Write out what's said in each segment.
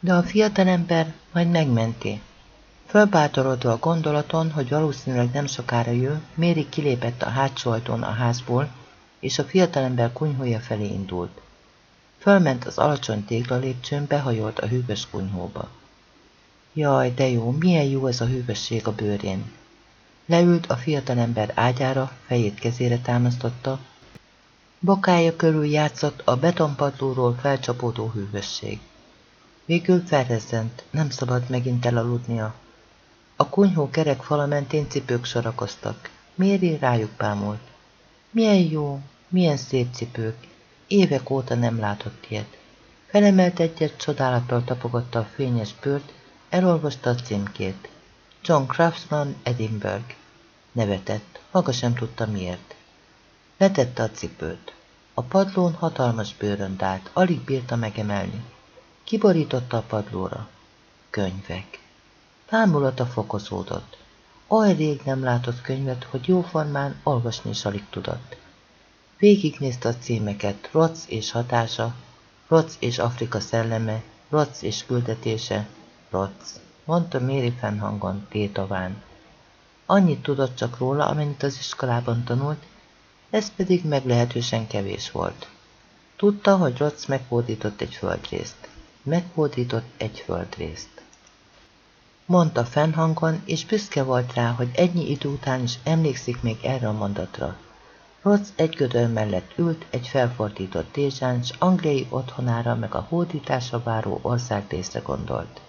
De a fiatalember majd megmenti. Fölbátorodva a gondolaton, hogy valószínűleg nem sokára jön, Méri kilépett a hátsó ajtón a házból, és a fiatalember kunyhója felé indult. Fölment az alacsony téglalépcsőn, behajolt a hűvös kunyhóba. Jaj, de jó, milyen jó ez a hűvösség a bőrén. Leült a fiatalember ágyára, fejét kezére támasztotta, bokája körül játszott a betonpadlóról felcsapódó hűvösség. Végül felrezzent, nem szabad megint elaludnia. A kunyhó kerek fala mentén cipők sorakoztak. Méri rájuk bámult. Milyen jó, milyen szép cipők. Évek óta nem látott ilyet. Felemelt egyet, csodálattal tapogatta a fényes bőrt, elolvasta a címkét. John Craftsman, Edinburgh. Nevetett, maga sem tudta miért. Letette a cipőt. A padlón hatalmas bőrönd állt, alig bírta megemelni. Kiborította a padlóra. Könyvek. Bámulata fokozódott. Oly rég nem látott könyvet, hogy jóformán olvasni is alig tudott. Végignézte a címeket, Roc és hatása, Roc és Afrika szelleme, Roc és küldetése, Roc, mondta Méri fennhangon, tétován. Annyit tudott csak róla, amennyit az iskolában tanult, ez pedig meglehetősen kevés volt. Tudta, hogy Roc megfordított egy földrészt. Megfordított egy földrészt. Mondta fennhangon, és büszke volt rá, hogy ennyi idő után is emlékszik még erre a mondatra. Roc egy gödör mellett ült egy felfordított dézsán, s angliai otthonára meg a hódításra váró országrészre gondolt.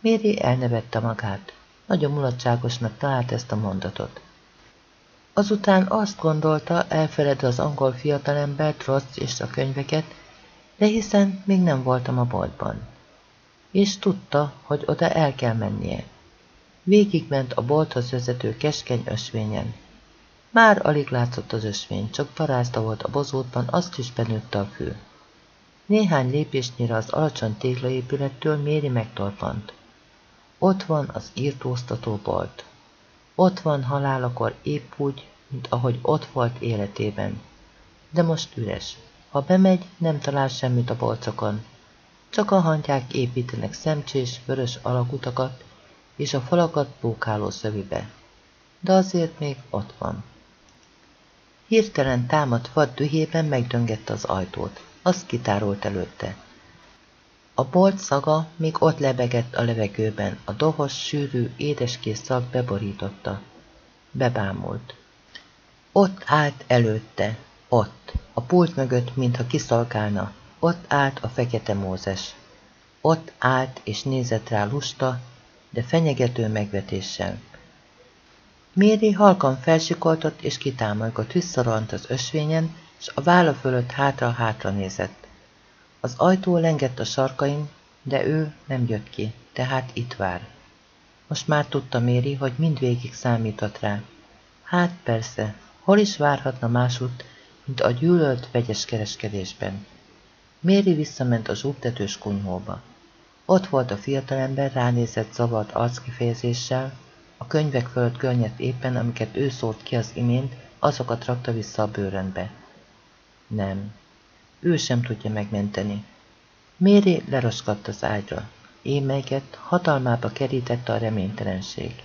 Méri elnevette magát. Nagyon mulatságosnak talált ezt a mondatot. Azután azt gondolta, elfeled az angol fiatalembert, Roc és a könyveket, de hiszen még nem voltam a boltban és tudta, hogy oda el kell mennie. Végigment a bolthoz vezető keskeny ösvényen. Már alig látszott az ösvény, csak parázda volt a bozótban, azt is benőtte a fő. Néhány lépésnyire az alacsony téglaépülettől Méri megtorpant. Ott van az írtóztató bolt. Ott van halálakor épp úgy, mint ahogy ott volt életében. De most üres. Ha bemegy, nem talál semmit a bolcokon, csak a hantyák építenek szemcsés, vörös alakutakat, és a falakat pókáló szövibe. De azért még ott van. Hirtelen támadt vad dühében megdöngette az ajtót. Azt kitárolt előtte. A bolt szaga még ott lebegett a levegőben, a dohos, sűrű, édeskés szag beborította. Bebámult. Ott állt előtte, ott, a pult mögött, mintha kiszolgálna, ott állt a fekete Mózes. Ott állt és nézett rá lusta, de fenyegető megvetéssel. Méri halkan felsikoltott és kitámolygott, visszarohant az ösvényen, és a válla fölött hátra-hátra nézett. Az ajtó lengett a sarkain, de ő nem jött ki, tehát itt vár. Most már tudta Méri, hogy mindvégig számított rá. Hát persze, hol is várhatna másút, mint a gyűlölt vegyes kereskedésben. Méri visszament a zsúgtetős kunyhóba. Ott volt a fiatalember, ránézett zavart arckifejezéssel, a könyvek fölött görnyedt éppen, amiket ő szólt ki az imént, azokat rakta vissza a bőrönbe. Nem, ő sem tudja megmenteni. Méri leroskadt az ágyra, émelyget, hatalmába kerítette a reménytelenség.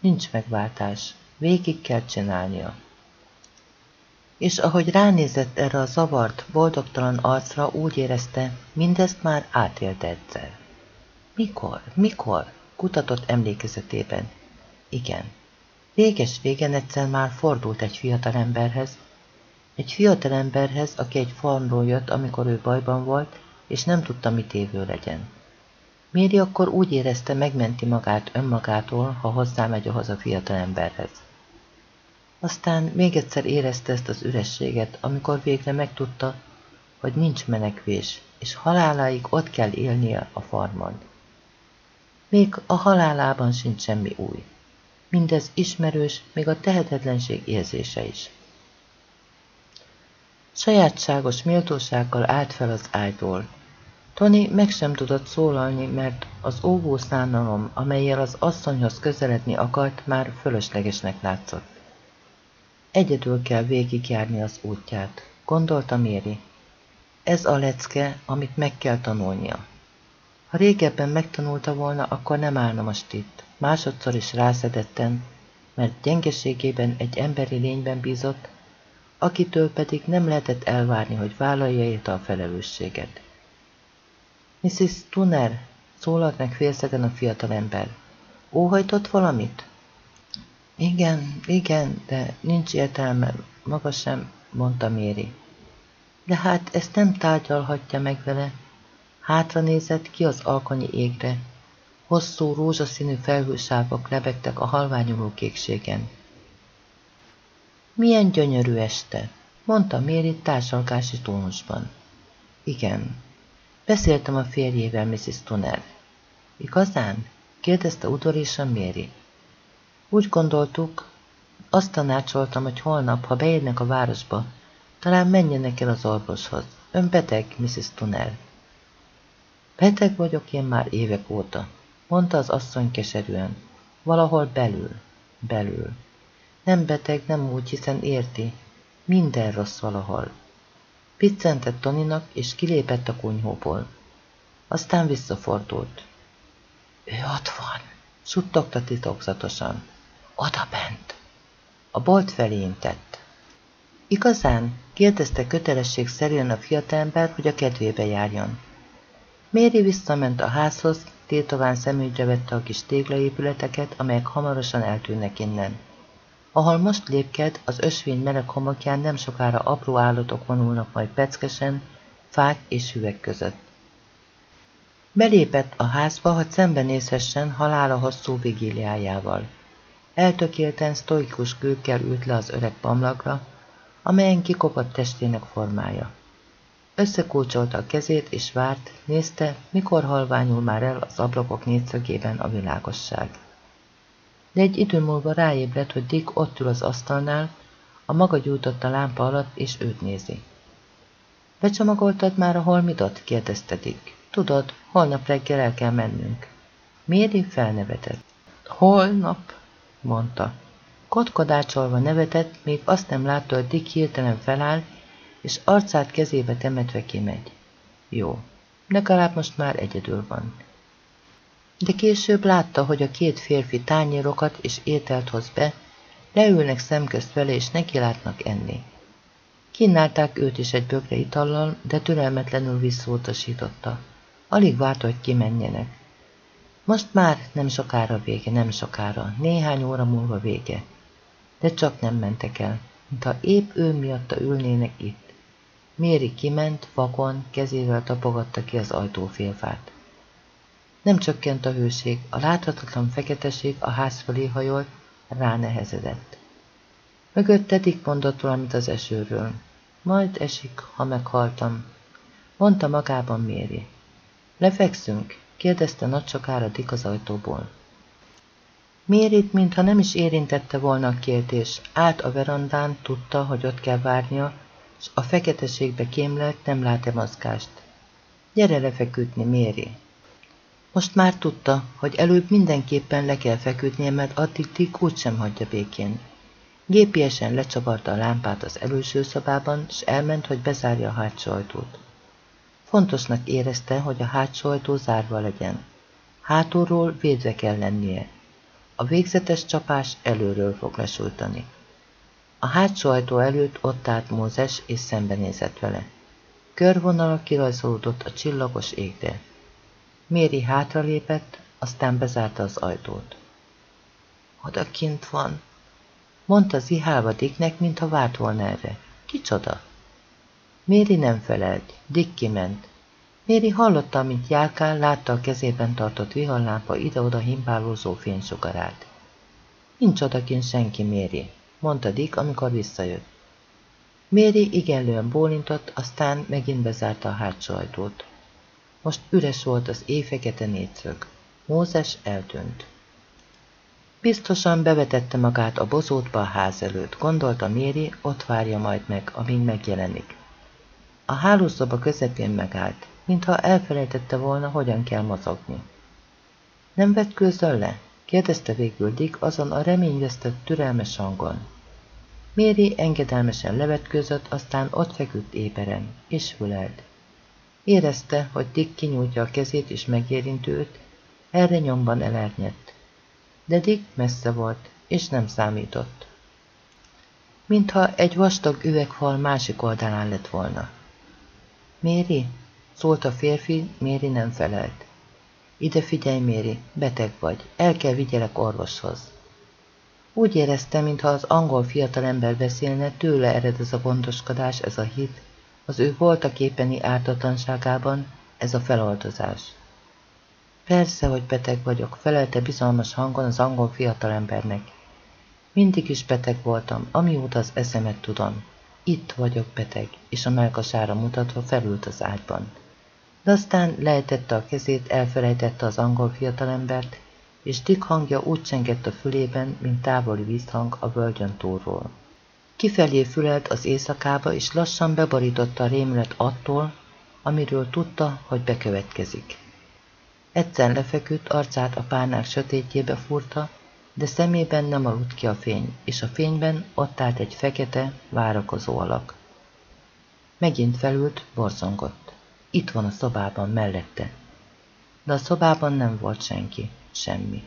Nincs megváltás, végig kell csinálnia és ahogy ránézett erre a zavart, boldogtalan arcra, úgy érezte, mindezt már átélte egyszer. Mikor? Mikor? Kutatott emlékezetében. Igen. Réges régen egyszer már fordult egy fiatalemberhez, egy fiatalemberhez, aki egy farmról jött, amikor ő bajban volt, és nem tudta, mit évő legyen. Méri akkor úgy érezte, megmenti magát önmagától, ha hozzámegy ahhoz a fiatalemberhez. Aztán még egyszer érezte ezt az ürességet, amikor végre megtudta, hogy nincs menekvés, és haláláig ott kell élnie a farmon. Még a halálában sincs semmi új. Mindez ismerős, még a tehetetlenség érzése is. Sajátságos méltósággal állt fel az ágyról. Tony meg sem tudott szólalni, mert az óvó szánalom, amelyel az asszonyhoz közeledni akart, már fölöslegesnek látszott. Egyedül kell végigjárni az útját, gondolta Méri. Ez a lecke, amit meg kell tanulnia. Ha régebben megtanulta volna, akkor nem állna most itt. Másodszor is rászedetten, mert gyengeségében egy emberi lényben bízott, akitől pedig nem lehetett elvárni, hogy vállalja érte a felelősséget. Mrs. Tunner, szólalt meg félszegen a fiatalember. Óhajtott valamit? Igen, igen, de nincs értelme, maga sem, mondta Méri. De hát ezt nem tárgyalhatja meg vele. Hátra nézett ki az alkonyi égre. Hosszú, rózsaszínű felhősávok lebegtek a halványuló kékségen. Milyen gyönyörű este, mondta Méri társalgási tónusban. Igen, beszéltem a férjével, Mrs. Tunner. Igazán? kérdezte udorisan Méri. Úgy gondoltuk, azt tanácsoltam, hogy holnap, ha beérnek a városba, talán menjenek el az orvoshoz. Ön beteg, Mrs. Tunner. Beteg vagyok én már évek óta, mondta az asszony keserűen. Valahol belül, belül. Nem beteg, nem úgy, hiszen érti. Minden rossz valahol. Piccentett Toninak, és kilépett a kunyhóból. Aztán visszafordult. Ő ott van, suttogta titokzatosan. Oda bent. A bolt felé intett. Igazán? kérdezte kötelesség szerűen a fiatalember, hogy a kedvébe járjon. Méri visszament a házhoz, tétován szemügyre vette a kis téglaépületeket, amelyek hamarosan eltűnnek innen. Ahol most lépked, az ösvény meleg homokján nem sokára apró állatok vonulnak majd peckesen, fák és hüvek között. Belépett a házba, hogy szembenézhessen halála hosszú vigíliájával. Eltökélten, sztoikus kőkkel ült le az öreg pamlagra, amelyen kikopott testének formája. Összekulcsolta a kezét, és várt, nézte, mikor halványul már el az ablakok négyszögében a világosság. De egy idő múlva ráébredt, hogy Dick ott ül az asztalnál, a maga gyújtott a lámpa alatt, és őt nézi. Becsomagoltad már a holmidot? kérdezte Dick. Tudod, holnap reggel el kell mennünk. Méri felnevetett. Holnap? Mondta. Kotkodácsolva nevetett, még azt nem látta, hogy Dick hirtelen feláll, és arcát kezébe temetve kimegy. Jó, legalább most már egyedül van. De később látta, hogy a két férfi tányérokat és ételt hoz be, leülnek szemközt vele, és nekilátnak enni. Kínálták őt is egy bögre itallal, de türelmetlenül visszautasította. Alig várta, hogy kimenjenek. Most már nem sokára vége, nem sokára, néhány óra múlva vége. De csak nem mentek el, mintha épp ő miatta ülnének itt. Méri kiment, vakon, kezével tapogatta ki az ajtófélfát. Nem csökkent a hőség, a láthatatlan feketeség a ház felé hajolt, ránehezedett. Mögötte Dick mondott valamit az esőről. Majd esik, ha meghaltam, mondta magában Méri. Lefekszünk? Kérdezte nagy sokára Dick az ajtóból. Mérit, mintha nem is érintette volna a kérdés, állt a verandán, tudta, hogy ott kell várnia, és a feketeségbe kémlelt, nem lát-e mozgást. Gyere lefeküdni, Méri! Most már tudta, hogy előbb mindenképpen le kell feküdnie, mert addig Dick úgysem hagyja békén. Gépiesen lecsavarta a lámpát az előső szobában, és elment, hogy bezárja a hátsó ajtót. Fontosnak érezte, hogy a hátsó ajtó zárva legyen. Hátulról védve kell lennie. A végzetes csapás előről fog lesújtani. A hátsó ajtó előtt ott állt Mózes, és szembenézett vele. Körvonala kirajzolódott a csillagos égre. Méri hátralépett, aztán bezárta az ajtót. Odakint van, mondta zihálva Dicknek, mintha várt volna erre. Kicsoda? Méri nem felelt, Dick kiment. Méri hallotta, mint járkál, látta a kezében tartott viharlámpa ide-oda himbálózó fénysugarát. Nincs odakint senki, Méri, mondta Dick, amikor visszajött. Méri igenlően bólintott, aztán megint bezárta a hátsó ajtót. Most üres volt az éjfekete négyszög. Mózes eltűnt. Biztosan bevetette magát a bozótba a ház előtt, gondolta Méri, ott várja majd meg, amíg megjelenik. A hálószoba közepén megállt, mintha elfelejtette volna, hogyan kell mozogni. Nem vetkőzöl le? kérdezte végül Dick azon a reményvesztett türelmes hangon. Méri engedelmesen levetkőzött, aztán ott feküdt éberen, és fülelt. Érezte, hogy Dick kinyújtja a kezét és megérinti őt, erre nyomban elernyett. De Dick messze volt, és nem számított. Mintha egy vastag üvegfal másik oldalán lett volna. Méri? Szólt a férfi, Méri nem felelt. Ide figyelj, Méri, beteg vagy, el kell vigyelek orvoshoz. Úgy érezte, mintha az angol fiatalember beszélne, tőle ered ez a gondoskodás, ez a hit, az ő voltaképeni ártatlanságában, ez a feloltozás. Persze, hogy beteg vagyok, felelte bizalmas hangon az angol fiatalembernek. Mindig is beteg voltam, amióta az eszemet tudom. Itt vagyok beteg, és a melkasára mutatva felült az ágyban. De aztán lejtette a kezét, elfelejtette az angol fiatalembert, és Dick hangja úgy csengett a fülében, mint távoli vízhang a völgyön túlról. Kifelé fülelt az éjszakába, és lassan bebarította a rémület attól, amiről tudta, hogy bekövetkezik. Egyszer lefeküdt, arcát a párnák sötétjébe furta, de szemében nem aludt ki a fény, és a fényben ott állt egy fekete, várakozó alak. Megint felült, borzongott. Itt van a szobában mellette. De a szobában nem volt senki, semmi.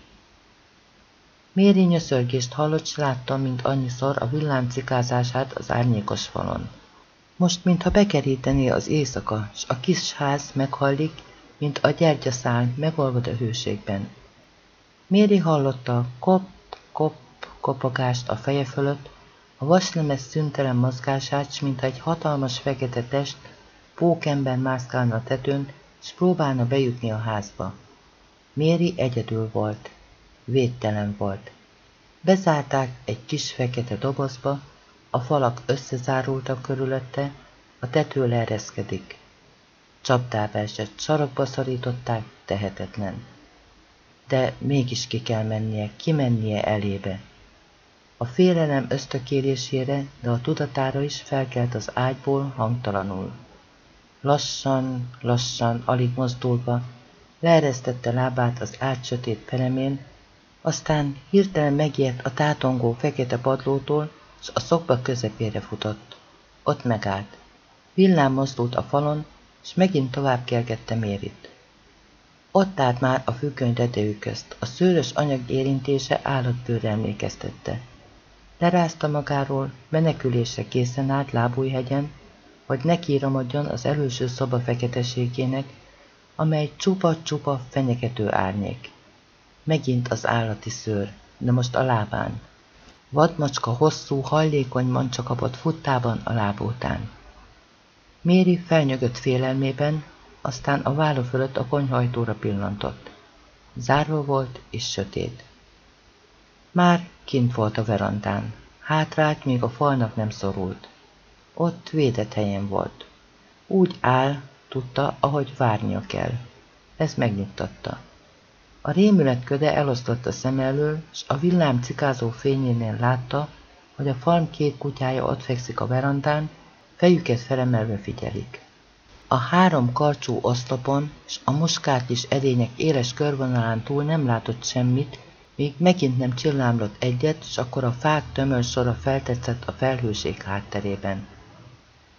Méri nyöszörgést hallott, s látta, mint annyiszor a villám cikázását az árnyékos falon. Most, mintha bekerítené az éjszaka, s a kis ház meghallik, mint a gyertyaszál megolvad a hőségben. Méri hallotta a kop-kop kopogást a feje fölött, a vaslemez szüntelen mozgását, s mintha egy hatalmas fekete test pókember mászkálna a tetőn, s próbálna bejutni a házba. Méri egyedül volt. Védtelen volt. Bezárták egy kis fekete dobozba, a falak összezárultak körülötte, a tető leereszkedik. Csapdába esett, sarokba szorították, tehetetlen. De mégis ki kell mennie, kimennie elébe. A félelem ösztökélésére, de a tudatára is felkelt az ágyból hangtalanul. Lassan, lassan, alig mozdulva, leeresztette lábát az ágy sötét peremén, aztán hirtelen megijedt a tátongó fekete padlótól, s a szokba közepére futott. Ott megállt. Villám mozdult a falon, s megint tovább kergette Mérit. Ott állt már a tetejű közt, a szőrös anyag érintése állatbőrre emlékeztette. Lerázta magáról, menekülésre készen állt lábújhegyen, hogy nekiramodjon az előső szoba feketeségének, amely csupa-csupa fenyegető árnyék. Megint az állati szőr, de most a lábán. Vadmacska hosszú, hajlékony mancsa kapott futtában a láb után. Méri felnyögött félelmében, aztán a válla fölött a konyhajtóra pillantott. Zárva volt és sötét. Már kint volt a verandán. Hátrált, még a falnak nem szorult. Ott védett helyen volt. Úgy áll, tudta, ahogy várnia kell. Ez megnyugtatta. A rémület köde elosztott a szem elől, s a villám cikázó fényénél látta, hogy a farm két kutyája ott fekszik a verandán, fejüket felemelve figyelik. A három karcsú oszlopon s a muskát is edények éles körvonalán túl nem látott semmit, míg megint nem csillámlott egyet, s akkor a fák tömör sora feltetszett a felhőség hátterében.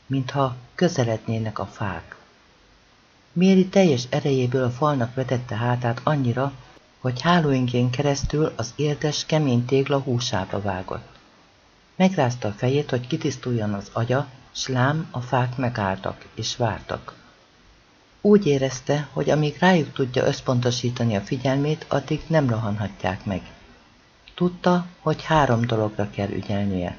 Mintha közelednének a fák. Méri teljes erejéből a falnak vetette hátát annyira, hogy hálóingén keresztül az érdes, kemény tégla húsába vágott. Megrázta a fejét, hogy kitisztuljon az agya, s lám a fák megálltak és vártak. Úgy érezte, hogy amíg rájuk tudja összpontosítani a figyelmét, addig nem rohanhatják meg. Tudta, hogy három dologra kell ügyelnie.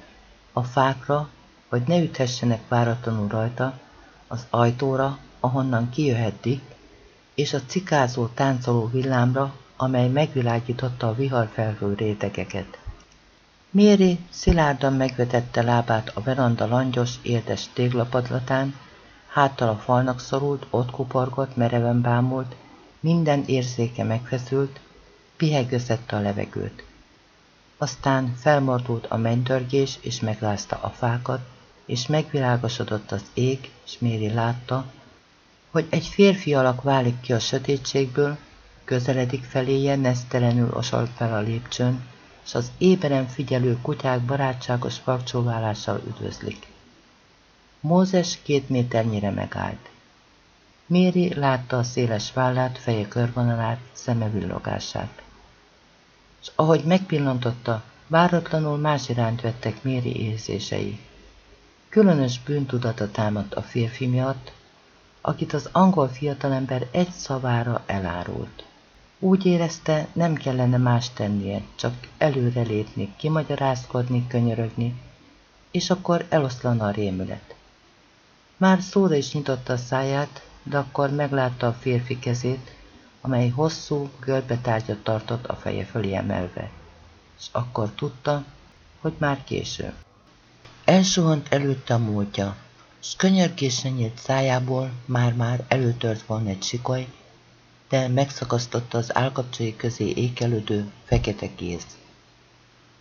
A fákra, hogy ne üthessenek váratlanul rajta, az ajtóra, ahonnan kijöhettik, és a cikázó táncoló villámra, amely megvilágította a viharfelhő rétegeket. Méri szilárdan megvetette lábát a veranda langyos, érdes téglapadlatán, háttal a falnak szorult, ott kuporgott, mereven bámult, minden érzéke megfeszült, pihegőzette a levegőt. Aztán felmordult a mennydörgés, és meglázta a fákat, és megvilágosodott az ég, és Méri látta, hogy egy férfi alak válik ki a sötétségből, közeledik feléje, nesztelenül osol fel a lépcsőn, és az éberen figyelő kutyák barátságos farcsóválással üdvözlik. Mózes két méternyire megállt. Méri látta a széles vállát, feje körvonalát, szeme villogását. És ahogy megpillantotta, váratlanul más iránt vettek Méri érzései. Különös bűntudata támadt a férfi miatt, akit az angol fiatalember egy szavára elárult. Úgy érezte, nem kellene más tennie, csak előrelépni, kimagyarázkodni, könyörögni, és akkor eloszlana a rémület. Már szóra is nyitotta a száját, de akkor meglátta a férfi kezét, amely hosszú, görbetárgyat tartott a feje fölé emelve, és akkor tudta, hogy már késő. Elsuhant előtte a múltja, s könyörgésre nyílt szájából már-már előtört volna egy sikoly, de megszakasztotta az állkapcsai közé ékelődő, fekete kéz.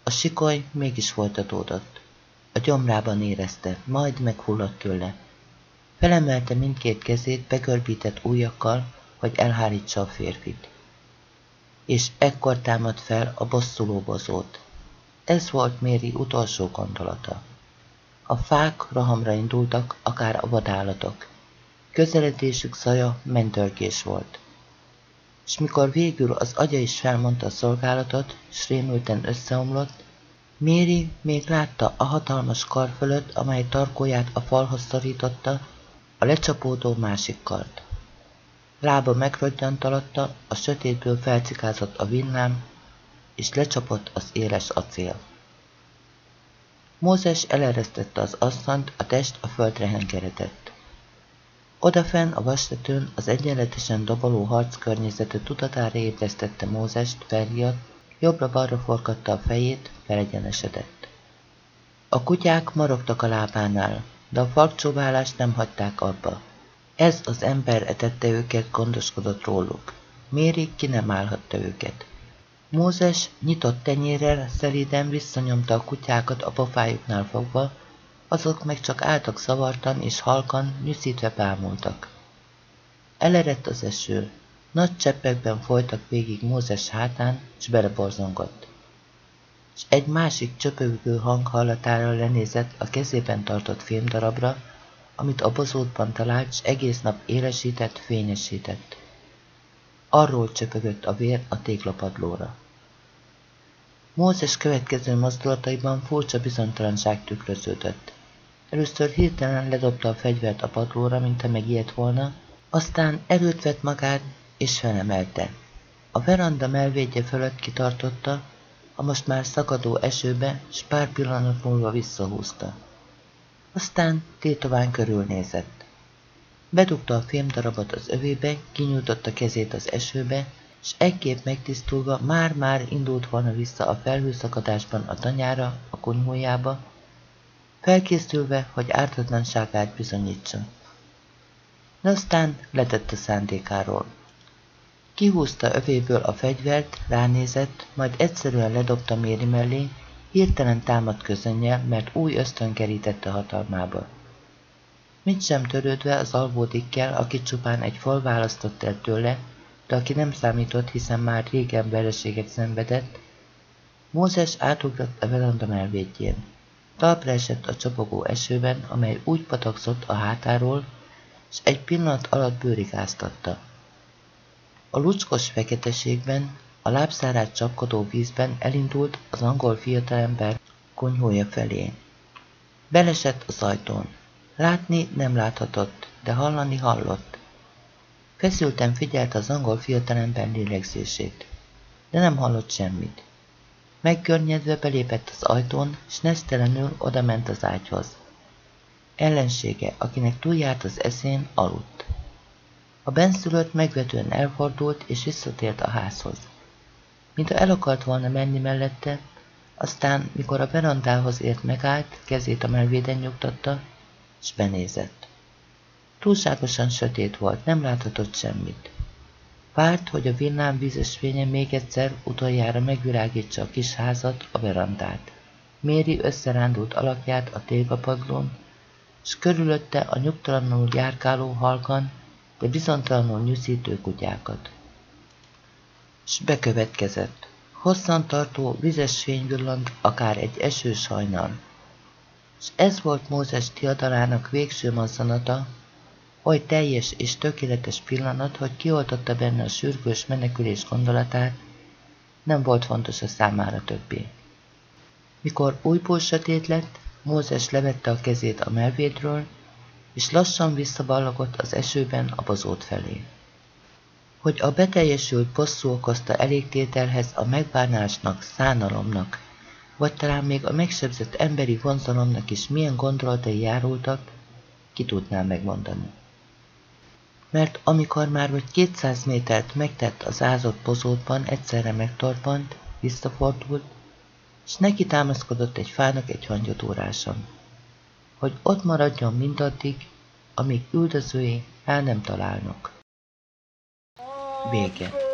A sikoly mégis folytatódott. A gyomrában érezte, majd meghullott tőle. Felemelte mindkét kezét begörbített ujjakkal, hogy elhárítsa a férfit. És ekkor támad fel a bosszuló bozót. Ez volt Méri utolsó gondolata. A fák rohamra indultak, akár a vadállatok. Közeledésük szaja mentörgés volt. És mikor végül az agya is felmondta a szolgálatot, s rémülten összeomlott, Méri még látta a hatalmas kar fölött, amely tarkóját a falhoz szorította, a lecsapódó másik kart. Lába megrodjant alatta, a sötétből felcikázott a villám, és lecsapott az éles acél. Mózes eleresztette az asszonyt, a test a földre hengeredett. Odafenn a vastetőn az egyenletesen doboló harc környezete tudatára ébresztette Mózest, felriadt, jobbra-balra forgatta a fejét, felegyenesedett. A kutyák marogtak a lábánál, de a farkcsóválást nem hagyták abba. Ez az ember etette őket, gondoskodott róluk. Méri ki nem állhatta őket. Mózes nyitott tenyérrel szelíden visszanyomta a kutyákat a pofájuknál fogva, azok meg csak álltak szavartan és halkan, nyűszítve bámultak. Elerett az eső, nagy cseppekben folytak végig Mózes hátán, s beleborzongott. És egy másik csöpögő hang hallatára lenézett a kezében tartott filmdarabra, amit a bozótban talált, s egész nap élesített, fényesített. Arról csöpögött a vér a téglapadlóra. Mózes következő mozdulataiban furcsa bizonytalanság tükröződött. Először hirtelen ledobta a fegyvert a padlóra, mint megijedt volna, aztán erőt vett magát, és felemelte. A veranda melvédje fölött kitartotta, a most már szakadó esőbe, s pár pillanat múlva visszahúzta. Aztán tétován körülnézett. Bedugta a fémdarabot az övébe, kinyújtotta kezét az esőbe, s ekképp megtisztulva már-már indult volna vissza a felhőszakadásban a tanyára, a kunyhójába, felkészülve, hogy ártatlanságát bizonyítsa. De aztán letette szándékáról. Kihúzta övéből a fegyvert, ránézett, majd egyszerűen ledobta Méri mellé, hirtelen támadt közönnyel, mert új ösztön kerítette hatalmába. Mit sem törődve az alvódikkel, aki csupán egy fal választott el tőle, de aki nem számított, hiszen már régen vereséget szenvedett, Mózes átugrott a veranda melvédjén. Talpra esett a csapogó esőben, amely úgy patakzott a hátáról, és egy pillanat alatt bőrigáztatta. A lucskos feketeségben, a lábszárát csapkodó vízben elindult az angol fiatalember konyhója felé. Belesett az ajtón. Látni nem láthatott, de hallani hallott. Feszülten figyelte az angol fiatalember lélegzését, de nem hallott semmit. Megkörnyedve belépett az ajtón, s nesztelenül odament az ágyhoz. Ellensége, akinek túljárt az eszén, aludt. A benszülött megvetően elfordult és visszatért a házhoz. Mintha el akart volna menni mellette, aztán, mikor a verandához ért megállt, kezét a melvéden nyugtatta, s benézett. Túlságosan sötét volt, nem láthatott semmit. Várt, hogy a villám vízes fénye még egyszer utoljára megvilágítsa a kis házat, a verandát. Méri összerándult alakját a téglapadlón, s körülötte a nyugtalanul járkáló halkan, de bizontalanul nyűszítő kutyákat. S bekövetkezett. Hosszan tartó vizes fény akár egy esős hajnal. S ez volt Mózes tiadalának végső mazzanata, Oly teljes és tökéletes pillanat, hogy kioltotta benne a sürgős menekülés gondolatát, nem volt fontos a számára többé. Mikor újból sötét lett, Mózes levette a kezét a melvédről, és lassan visszaballagott az esőben a bozót felé. Hogy a beteljesült bosszú okozta elégtételhez a megbánásnak, szánalomnak, vagy talán még a megsebzett emberi vonzalomnak is milyen gondolatai járultak, ki tudná megmondani. Mert amikor már vagy 200 métert megtett az ázott bozótban, egyszerre megtorpant, visszafordult, és neki támaszkodott egy fának egy hangyadóráson, hogy ott maradjon mindaddig, amíg üldözői el nem találnak. Vége.